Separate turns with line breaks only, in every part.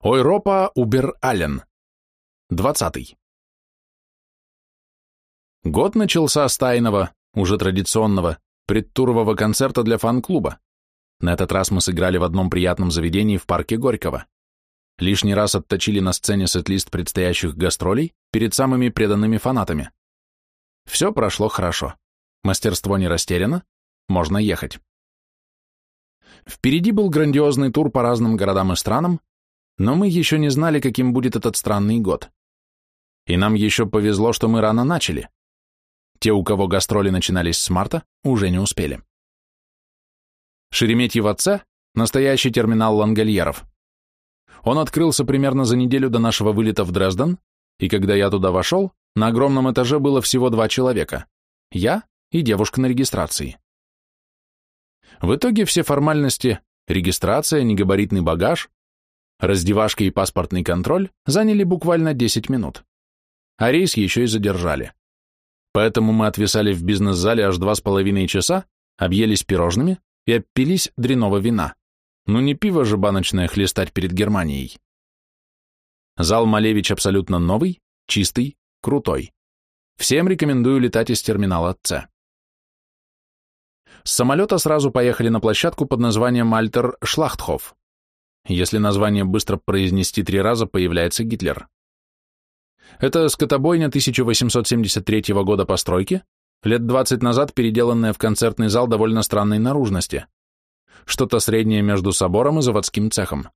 Ойропа Убер Аллен. Двадцатый. Год начался с тайного, уже традиционного, предтурового концерта для фан-клуба. На этот раз мы сыграли в одном приятном заведении в парке Горького. Лишний раз отточили на сцене сет-лист предстоящих гастролей перед самыми преданными фанатами. Все прошло хорошо. Мастерство не растеряно, можно ехать. Впереди был грандиозный тур по разным городам и странам, но мы еще не знали, каким будет этот странный год. И нам еще повезло, что мы рано начали. Те, у кого гастроли начинались с марта, уже не успели. Шереметьево-Ц – настоящий терминал лангольеров. Он открылся примерно за неделю до нашего вылета в Дрезден, и когда я туда вошел, на огромном этаже было всего два человека – я и девушка на регистрации. В итоге все формальности – регистрация, негабаритный багаж, Раздевашка и паспортный контроль заняли буквально 10 минут. А рейс еще и задержали. Поэтому мы отвисали в бизнес-зале аж два с половиной часа, объелись пирожными и опились дреного вина. Ну не пиво же баночное хлестать перед Германией. Зал Малевич абсолютно новый, чистый, крутой. Всем рекомендую летать из терминала С. С самолета сразу поехали на площадку под названием Альтер Шлахтхоф. Если название быстро произнести три раза, появляется Гитлер. Это скотобойня 1873 года постройки, лет 20 назад переделанная в концертный зал довольно странной наружности. Что-то среднее между собором и заводским цехом.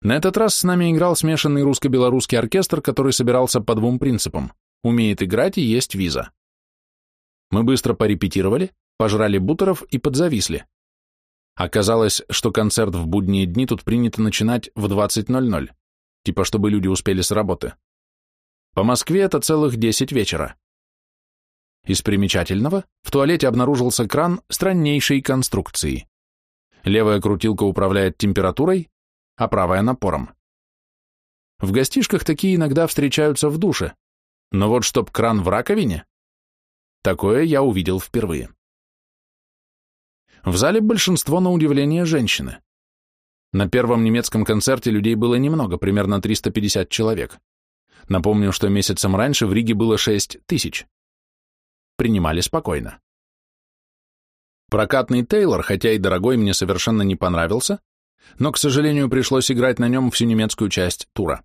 На этот раз с нами играл смешанный русско-белорусский оркестр, который собирался по двум принципам – умеет играть и есть виза. Мы быстро порепетировали, пожрали бутеров и подзависли. Оказалось, что концерт в будние дни тут принято начинать в 20.00, типа чтобы люди успели с работы. По Москве это целых 10 вечера. Из примечательного в туалете обнаружился кран страннейшей конструкции. Левая крутилка управляет температурой, а правая напором. В гостишках такие иногда встречаются в душе, но вот чтоб кран в раковине, такое я увидел впервые. В зале большинство, на удивление, женщины. На первом немецком концерте людей было немного, примерно 350 человек. Напомню, что месяцем раньше в Риге было 6 тысяч. Принимали спокойно. Прокатный Тейлор, хотя и дорогой, мне совершенно не понравился, но, к сожалению, пришлось играть на нем всю немецкую часть тура.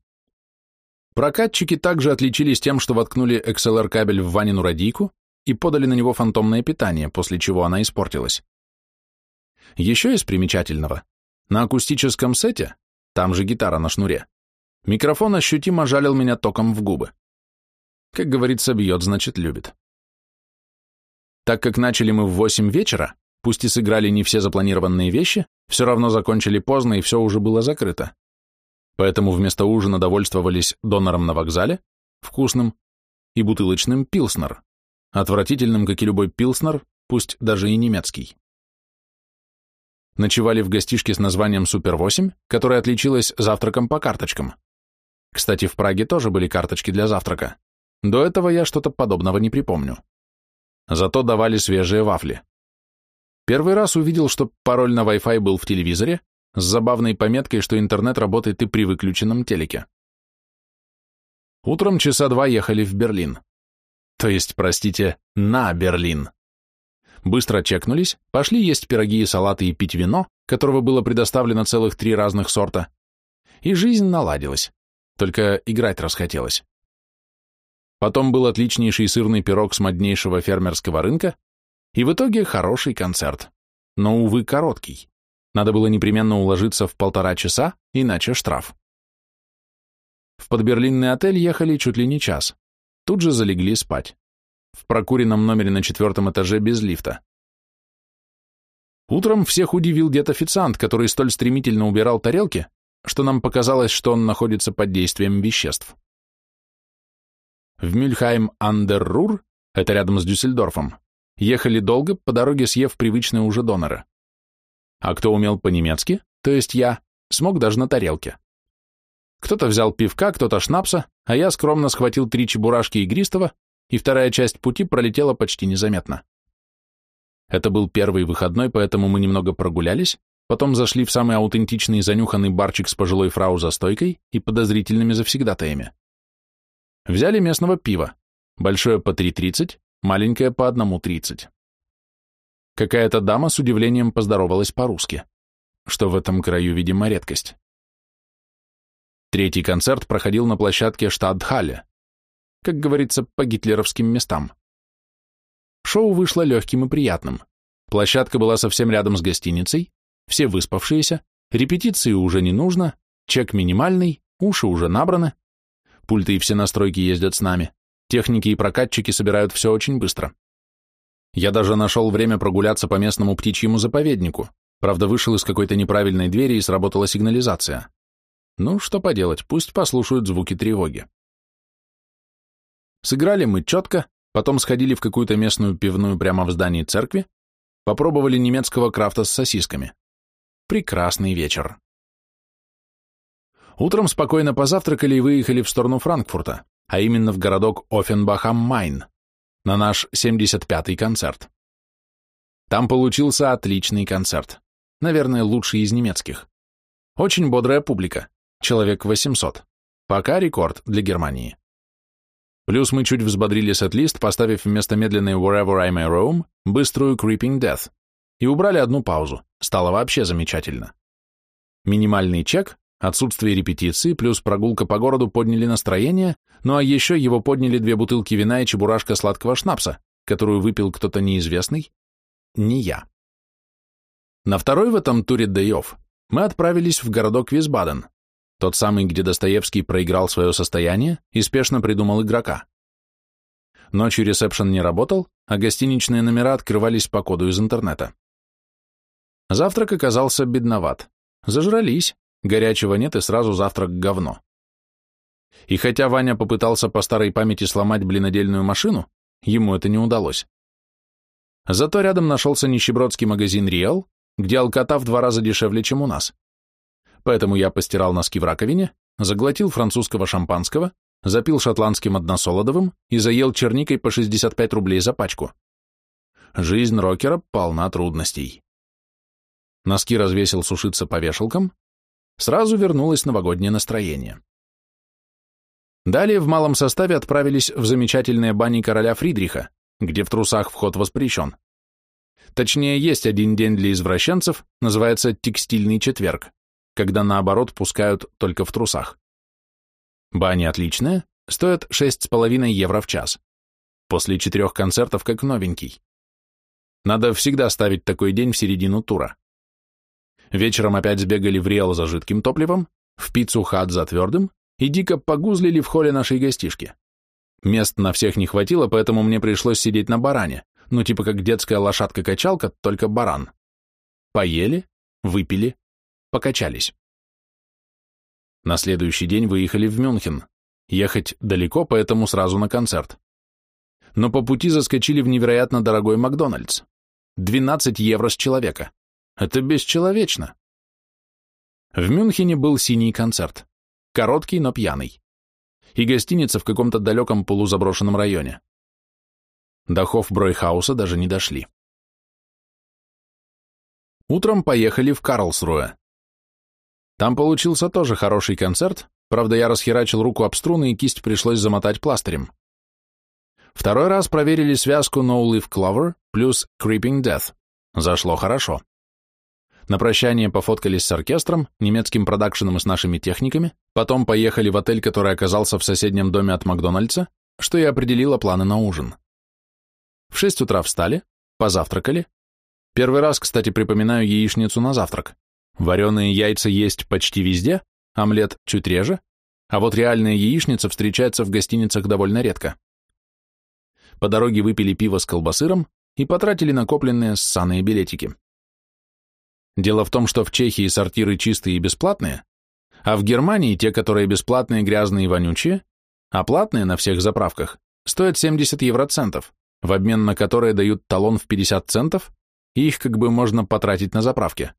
Прокатчики также отличились тем, что воткнули XLR-кабель в Ванину радийку и подали на него фантомное питание, после чего она испортилась. Еще из примечательного, на акустическом сете, там же гитара на шнуре, микрофон ощутимо жалил меня током в губы. Как говорится, бьет, значит, любит. Так как начали мы в восемь вечера, пусть и сыграли не все запланированные вещи, все равно закончили поздно и все уже было закрыто. Поэтому вместо ужина довольствовались донором на вокзале, вкусным, и бутылочным пилснер, отвратительным, как и любой пилснер, пусть даже и немецкий ночевали в гостишке с названием «Супер-8», которая отличилась завтраком по карточкам. Кстати, в Праге тоже были карточки для завтрака. До этого я что-то подобного не припомню. Зато давали свежие вафли. Первый раз увидел, что пароль на Wi-Fi был в телевизоре, с забавной пометкой, что интернет работает и при выключенном телеке. Утром часа два ехали в Берлин. То есть, простите, на Берлин быстро чекнулись, пошли есть пироги и салаты и пить вино, которого было предоставлено целых три разных сорта, и жизнь наладилась, только играть расхотелось. Потом был отличнейший сырный пирог с моднейшего фермерского рынка, и в итоге хороший концерт, но, увы, короткий. Надо было непременно уложиться в полтора часа, иначе штраф. В подберлинный отель ехали чуть ли не час. Тут же залегли спать в прокуренном номере на четвертом этаже без лифта. Утром всех удивил дед-официант, который столь стремительно убирал тарелки, что нам показалось, что он находится под действием веществ. В Мюльхайм-Андеррур, это рядом с Дюссельдорфом, ехали долго, по дороге съев привычные уже доноры. А кто умел по-немецки, то есть я, смог даже на тарелке. Кто-то взял пивка, кто-то шнапса, а я скромно схватил три чебурашки игристого и вторая часть пути пролетела почти незаметно. Это был первый выходной, поэтому мы немного прогулялись, потом зашли в самый аутентичный занюханный барчик с пожилой фрау за стойкой и подозрительными завсегдатаями. Взяли местного пива, большое по 3.30, маленькое по 1.30. Какая-то дама с удивлением поздоровалась по-русски, что в этом краю, видимо, редкость. Третий концерт проходил на площадке Штадтхалле, как говорится, по гитлеровским местам. Шоу вышло легким и приятным. Площадка была совсем рядом с гостиницей, все выспавшиеся, репетиции уже не нужно, чек минимальный, уши уже набраны, пульты и все настройки ездят с нами, техники и прокатчики собирают все очень быстро. Я даже нашел время прогуляться по местному птичьему заповеднику, правда вышел из какой-то неправильной двери и сработала сигнализация. Ну, что поделать, пусть послушают звуки тревоги. Сыграли мы четко, потом сходили в какую-то местную пивную прямо в здании церкви, попробовали немецкого крафта с сосисками. Прекрасный вечер. Утром спокойно позавтракали и выехали в сторону Франкфурта, а именно в городок Оффенбах-am-Майн, на наш 75-й концерт. Там получился отличный концерт, наверное, лучший из немецких. Очень бодрая публика, человек 800, пока рекорд для Германии. Плюс мы чуть взбодрили сет-лист, поставив вместо медленной Wherever I May Roam быструю Creeping Death, и убрали одну паузу, стало вообще замечательно. Минимальный чек, отсутствие репетиции, плюс прогулка по городу подняли настроение, ну а еще его подняли две бутылки вина и чебурашка сладкого шнапса, которую выпил кто-то неизвестный, не я. На второй в этом туре Day мы отправились в городок Висбаден, тот самый, где Достоевский проиграл свое состояние и спешно придумал игрока. Ночью ресепшн не работал, а гостиничные номера открывались по коду из интернета. Завтрак оказался бедноват. Зажрались, горячего нет и сразу завтрак говно. И хотя Ваня попытался по старой памяти сломать блинодельную машину, ему это не удалось. Зато рядом нашелся нищебродский магазин «Риэл», где алкота в два раза дешевле, чем у нас поэтому я постирал носки в раковине, заглотил французского шампанского, запил шотландским односолодовым и заел черникой по 65 рублей за пачку. Жизнь рокера полна трудностей. Носки развесил сушиться по вешалкам, сразу вернулось новогоднее настроение. Далее в малом составе отправились в замечательные бани короля Фридриха, где в трусах вход воспрещен. Точнее, есть один день для извращенцев, называется «Текстильный четверг» когда наоборот пускают только в трусах. Бани отличные, стоят 6,5 евро в час. После четырех концертов как новенький. Надо всегда ставить такой день в середину тура. Вечером опять сбегали в Риэл за жидким топливом, в пиццу хат за твердым и дико погузлили в холле нашей гостишки. Мест на всех не хватило, поэтому мне пришлось сидеть на баране, ну типа как детская лошадка-качалка, только баран. Поели, выпили, покачались. На следующий день выехали в Мюнхен. Ехать далеко, поэтому сразу на концерт. Но по пути заскочили в невероятно дорогой Макдональдс. 12 евро с человека. Это бесчеловечно. В Мюнхене был синий концерт. Короткий, но пьяный. И гостиница в каком-то далеком полузаброшенном районе. До Хофбройхауса даже не дошли. Утром поехали в Карлсруэ. Там получился тоже хороший концерт, правда, я расхерачил руку об струны и кисть пришлось замотать пластырем. Второй раз проверили связку No Leaf Clover плюс Creeping Death. Зашло хорошо. На прощание пофоткались с оркестром, немецким продакшеном и с нашими техниками, потом поехали в отель, который оказался в соседнем доме от Макдональдса, что и определило планы на ужин. В шесть утра встали, позавтракали. Первый раз, кстати, припоминаю яичницу на завтрак. Вареные яйца есть почти везде, омлет чуть реже, а вот реальная яичница встречается в гостиницах довольно редко. По дороге выпили пиво с колбасыром и потратили накопленные ссаные билетики. Дело в том, что в Чехии сортиры чистые и бесплатные, а в Германии те, которые бесплатные, грязные и вонючие, а платные на всех заправках, стоят 70 евроцентов, в обмен на которые дают талон в 50 центов, и их как бы можно потратить на заправке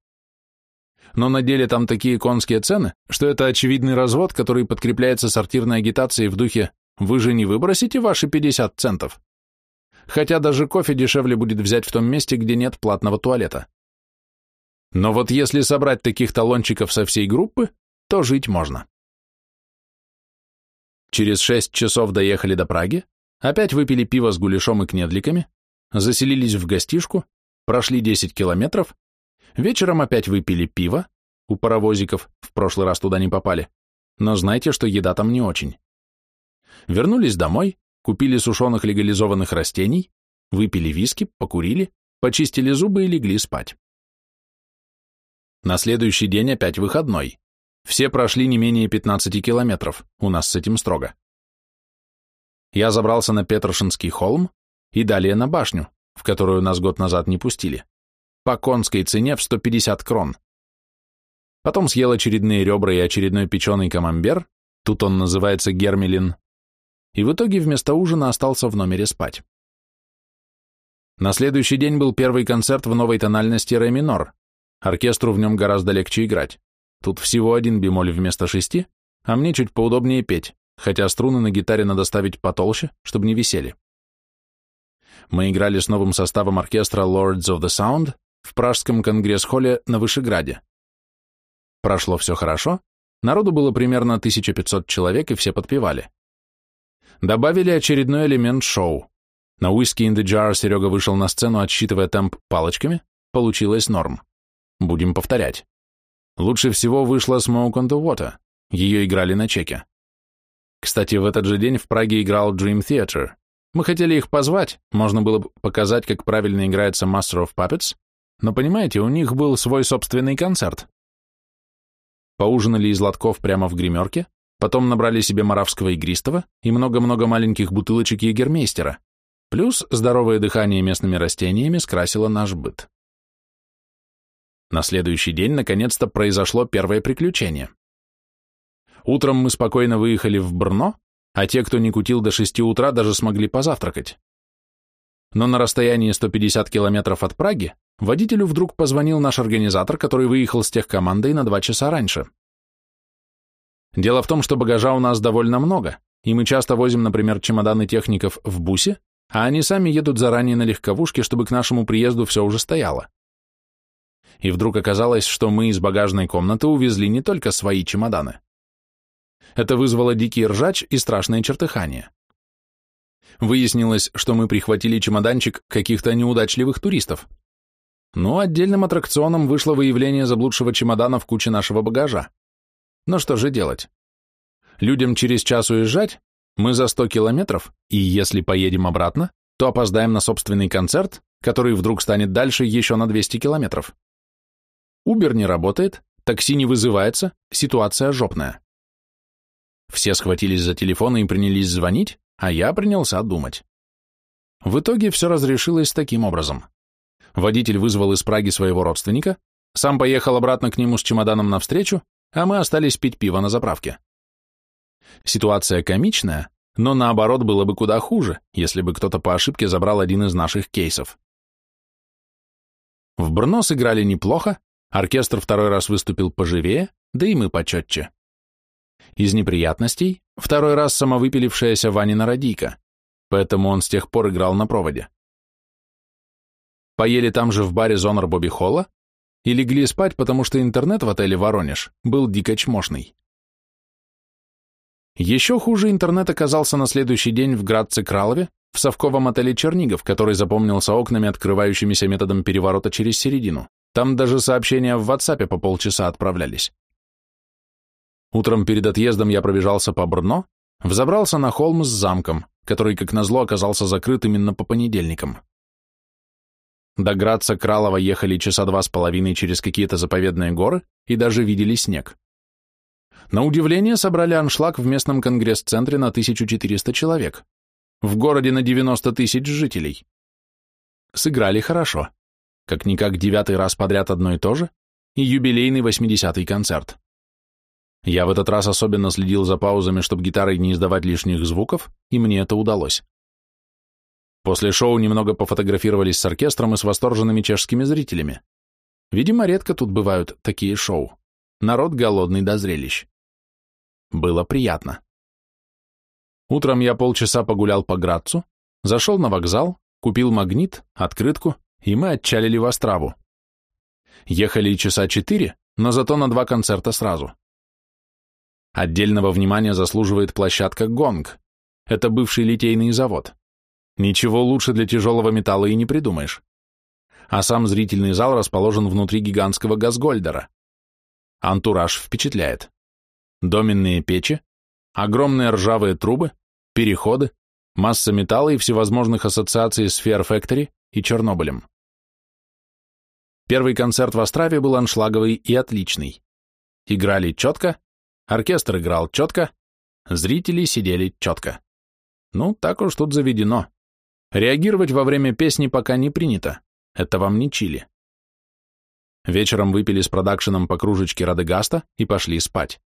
но на деле там такие конские цены, что это очевидный развод, который подкрепляется сортирной агитацией в духе «Вы же не выбросите ваши 50 центов?» Хотя даже кофе дешевле будет взять в том месте, где нет платного туалета. Но вот если собрать таких талончиков со всей группы, то жить можно. Через шесть часов доехали до Праги, опять выпили пиво с гуляшом и кнедликами, заселились в гостишку, прошли 10 километров, вечером опять выпили пиво, у паровозиков, в прошлый раз туда не попали, но знайте, что еда там не очень. Вернулись домой, купили сушеных легализованных растений, выпили виски, покурили, почистили зубы и легли спать. На следующий день опять выходной. Все прошли не менее 15 километров, у нас с этим строго. Я забрался на Петрошинский холм и далее на башню, в которую нас год назад не пустили, по конской цене в 150 крон. Потом съел очередные ребра и очередной печеный камамбер, тут он называется гермелин, и в итоге вместо ужина остался в номере спать. На следующий день был первый концерт в новой тональности ре минор, Оркестру в нем гораздо легче играть. Тут всего один бемоль вместо шести, а мне чуть поудобнее петь, хотя струны на гитаре надо ставить потолще, чтобы не висели. Мы играли с новым составом оркестра Lords of the Sound в Пражском конгресс-холле на Вышеграде. Прошло все хорошо, народу было примерно 1500 человек, и все подпевали. Добавили очередной элемент шоу. На Whiskey in the Jar Серега вышел на сцену, отсчитывая темп палочками, получилось норм. Будем повторять. Лучше всего вышла Smoke on the Water. Ее играли на чеке. Кстати, в этот же день в Праге играл Dream Theater. Мы хотели их позвать, можно было бы показать, как правильно играется Master of Puppets, но, понимаете, у них был свой собственный концерт. Поужинали из лотков прямо в гримерке, потом набрали себе маравского игристого и много-много маленьких бутылочек егермейстера, плюс здоровое дыхание местными растениями скрасило наш быт. На следующий день наконец-то произошло первое приключение. Утром мы спокойно выехали в Брно, а те, кто не кутил до 6 утра, даже смогли позавтракать. Но на расстоянии 150 километров от Праги водителю вдруг позвонил наш организатор, который выехал с техкомандой на 2 часа раньше. Дело в том, что багажа у нас довольно много, и мы часто возим, например, чемоданы техников в бусе, а они сами едут заранее на легковушке, чтобы к нашему приезду все уже стояло и вдруг оказалось, что мы из багажной комнаты увезли не только свои чемоданы. Это вызвало дикий ржач и страшное чертыхание. Выяснилось, что мы прихватили чемоданчик каких-то неудачливых туристов. Но отдельным аттракционом вышло выявление заблудшего чемодана в куче нашего багажа. Но что же делать? Людям через час уезжать, мы за 100 километров, и если поедем обратно, то опоздаем на собственный концерт, который вдруг станет дальше еще на 200 километров. Убер не работает, такси не вызывается, ситуация жопная. Все схватились за телефоны и принялись звонить, а я принялся думать. В итоге все разрешилось таким образом. Водитель вызвал из Праги своего родственника, сам поехал обратно к нему с чемоданом навстречу, а мы остались пить пиво на заправке. Ситуация комичная, но наоборот было бы куда хуже, если бы кто-то по ошибке забрал один из наших кейсов. В Брно сыграли неплохо, Оркестр второй раз выступил поживее, да и мы почетче. Из неприятностей второй раз самовыпилившаяся Ванина радийка, поэтому он с тех пор играл на проводе. Поели там же в баре Зонор Бобби Холла и легли спать, потому что интернет в отеле «Воронеж» был дико чмошный. Еще хуже интернет оказался на следующий день в Градце-Кралове, в совковом отеле «Чернигов», который запомнился окнами, открывающимися методом переворота через середину. Там даже сообщения в WhatsApp по полчаса отправлялись. Утром перед отъездом я пробежался по Брно, взобрался на холм с замком, который, как назло, оказался закрыт именно по понедельникам. До Граца Кралова ехали часа два с половиной через какие-то заповедные горы и даже видели снег. На удивление собрали аншлаг в местном конгресс-центре на 1400 человек. В городе на 90 тысяч жителей. Сыграли хорошо. Как-никак девятый раз подряд одно и то же, и юбилейный восьмидесятый концерт. Я в этот раз особенно следил за паузами, чтобы гитарой не издавать лишних звуков, и мне это удалось. После шоу немного пофотографировались с оркестром и с восторженными чешскими зрителями. Видимо, редко тут бывают такие шоу. Народ голодный до зрелищ. Было приятно. Утром я полчаса погулял по Грацу, зашел на вокзал, купил магнит, открытку и мы отчалили в Острову. Ехали часа четыре, но зато на два концерта сразу. Отдельного внимания заслуживает площадка «Гонг». Это бывший литейный завод. Ничего лучше для тяжелого металла и не придумаешь. А сам зрительный зал расположен внутри гигантского газгольдера. Антураж впечатляет. Доменные печи, огромные ржавые трубы, переходы, масса металла и всевозможных ассоциаций с Fair Factory и Чернобылем. Первый концерт в Острове был аншлаговый и отличный. Играли четко, оркестр играл четко, зрители сидели четко. Ну, так уж тут заведено. Реагировать во время песни пока не принято. Это вам не Чили. Вечером выпили с продакшеном по кружечке Радегаста и пошли спать.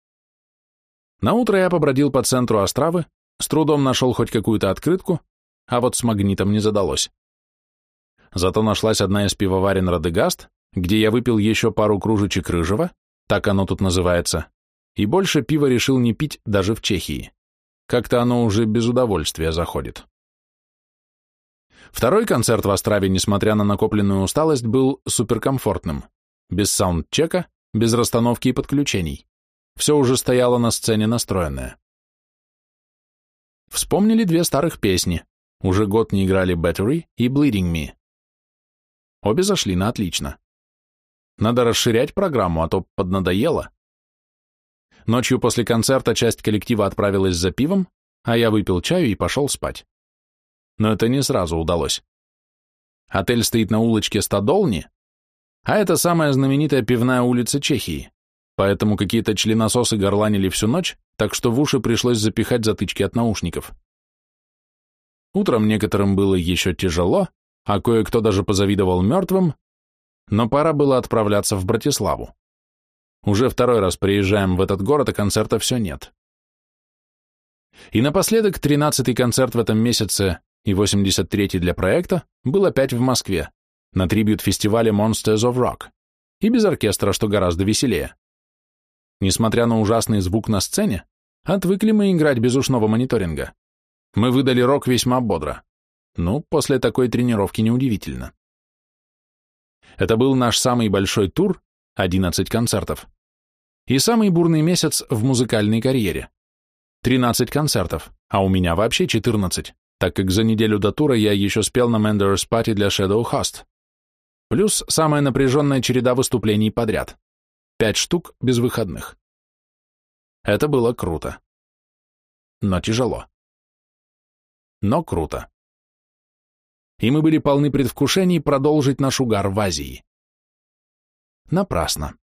Наутро я побродил по центру Островы, с трудом нашел хоть какую-то открытку, а вот с магнитом не задалось. Зато нашлась одна из пивоварен Радегаст, где я выпил еще пару кружечек рыжего, так оно тут называется, и больше пива решил не пить даже в Чехии. Как-то оно уже без удовольствия заходит. Второй концерт в Острове, несмотря на накопленную усталость, был суперкомфортным. Без саундчека, без расстановки и подключений. Все уже стояло на сцене настроенное. Вспомнили две старых песни. Уже год не играли Battery и Bleeding Me. Обе зашли на отлично. Надо расширять программу, а то поднадоело. Ночью после концерта часть коллектива отправилась за пивом, а я выпил чаю и пошел спать. Но это не сразу удалось. Отель стоит на улочке Стадолни, а это самая знаменитая пивная улица Чехии, поэтому какие-то членососы горланили всю ночь, так что в уши пришлось запихать затычки от наушников. Утром некоторым было еще тяжело, а кое-кто даже позавидовал мертвым, но пора было отправляться в Братиславу. Уже второй раз приезжаем в этот город, а концерта все нет. И напоследок, тринадцатый концерт в этом месяце и 83-й для проекта был опять в Москве, на трибют-фестивале Monsters of Rock, и без оркестра, что гораздо веселее. Несмотря на ужасный звук на сцене, отвыкли мы играть без ушного мониторинга. Мы выдали рок весьма бодро. Ну, после такой тренировки неудивительно. Это был наш самый большой тур, 11 концертов, и самый бурный месяц в музыкальной карьере. 13 концертов, а у меня вообще 14, так как за неделю до тура я еще спел на Mender's Party для Shadow Host. Плюс самая напряженная череда выступлений подряд. Пять штук без выходных. Это было круто. Но тяжело. Но круто. И мы были полны предвкушений продолжить наш угар в Азии. Напрасно.